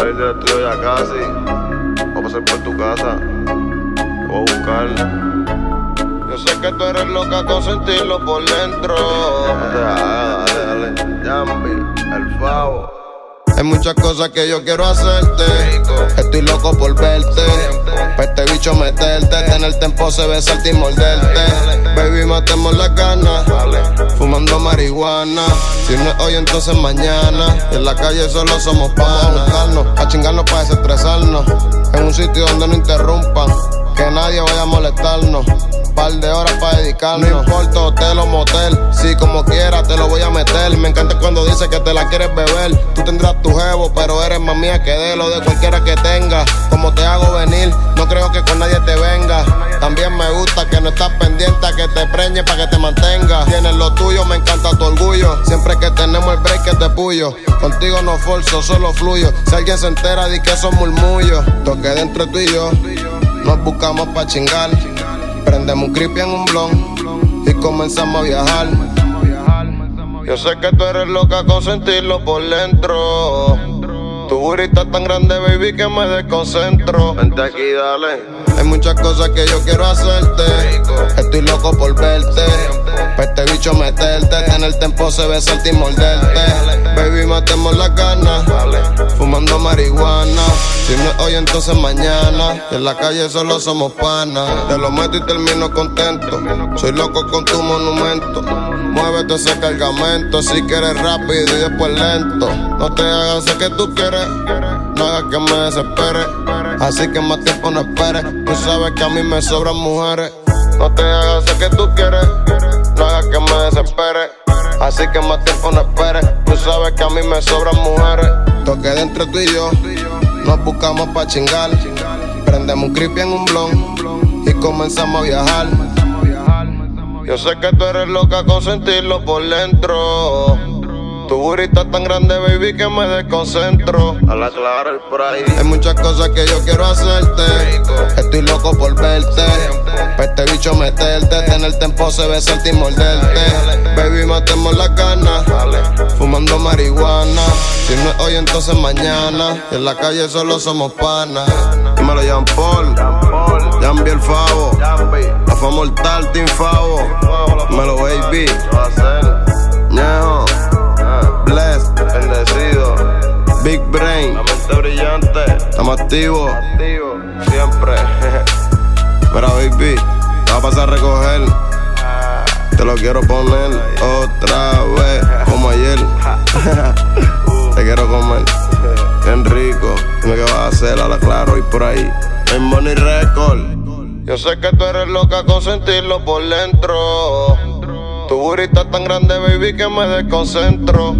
salir del estudio ya casi. Voy a pasar por tu casa. Te voy a buscar. Yo sé que tú eres loca con sentirlo por dentro. Hagas, dale, dale. Jambi, el favo. Hay muchas cosas que yo quiero hacerte. Estoy loco por verte. Pa' este bicho meterte. Tenerte en pose, besarte y morderte. Baby, matemos las ganas. Fumando marihuana. Si no es hoy, entonces mañana. En la calle solo somos panas. A chingarnos para desestresarnos. En un sitio donde no interrumpan. Nadie vaya a molestarnos. Par de horas para dedicarnos. No importa hotel o motel. Si como quiera te lo voy a meter. Me encanta cuando dices que te la quieres beber. Tú tendrás tu jevo, pero eres más que de lo de cualquiera que tenga. Como te hago venir, no creo que con nadie te venga. También me gusta que no estás pendiente a que te preñe para que te mantenga. Tienes lo tuyo, me encanta tu orgullo. Siempre que tenemos el break que te puyo. Contigo no forzo, solo fluyo. Si alguien se entera, di que son murmullos. Toque dentro tú y yo. Nos buscamos pa' chingar. Prendemos un creepy en un blon y comenzamos a viajar. Yo sé que tú eres loca con sentirlo por dentro. Tu burrita tan grande, baby, que me desconcentro. Vente aquí, dale. Hay muchas cosas que yo quiero hacerte. Estoy loco por verte. Pa' este bicho meterte. En pose, besarte y morderte. Baby, matemos las ganas. Fumando marihuana. Si no es hoy, entonces mañana. En la calle solo somos panas. Te lo meto y termino contento. Soy loco con tu monumento. Muévete ese cargamento. Si quieres rápido y después lento. No te hagas lo que tú quieres. No hagas que me desespere. Así que más tiempo no esperes. Tú sabes que a mí me sobran mujeres. No te hagas lo que tú quieres. No hagas que me desespere. Así que más tiempo no esperes. Tú sabes que a mí me sobran mujeres. Toque dentro tú y yo. Nos buscamos pa' chingar. Prendemos un creepy en un blon. Y comenzamos a viajar. Yo sé que tú eres loca con sentirlo por dentro. Tu burrita tan grande, baby, que me desconcentro. A la clara, el por ahí. Hay muchas cosas que yo quiero hacerte. Estoy loco por verte. Este bicho meterte. Tenerte en pose, besarte y morderte. Baby, matemos las ganas. Fumando marihuana. Si no es hoy, entonces mañana. En la calle solo somos panas. Dímelo, Jean Paul. Jambi, el favo. La fama mortal, Team Favo. Dímelo, baby. Ñejo. Bless. Bendecido. Big Brain. La mente brillante. Estamos activos. Siempre. Mira, baby. Te va a recoger. Te lo quiero poner otra vez, como ayer. Te quiero comer, bien rico. Dime qué vas a hacer, a la claro y por ahí. En Money Record. Yo sé que tú eres loca con sentirlo por dentro. Tu burrita tan grande, baby, que me desconcentro.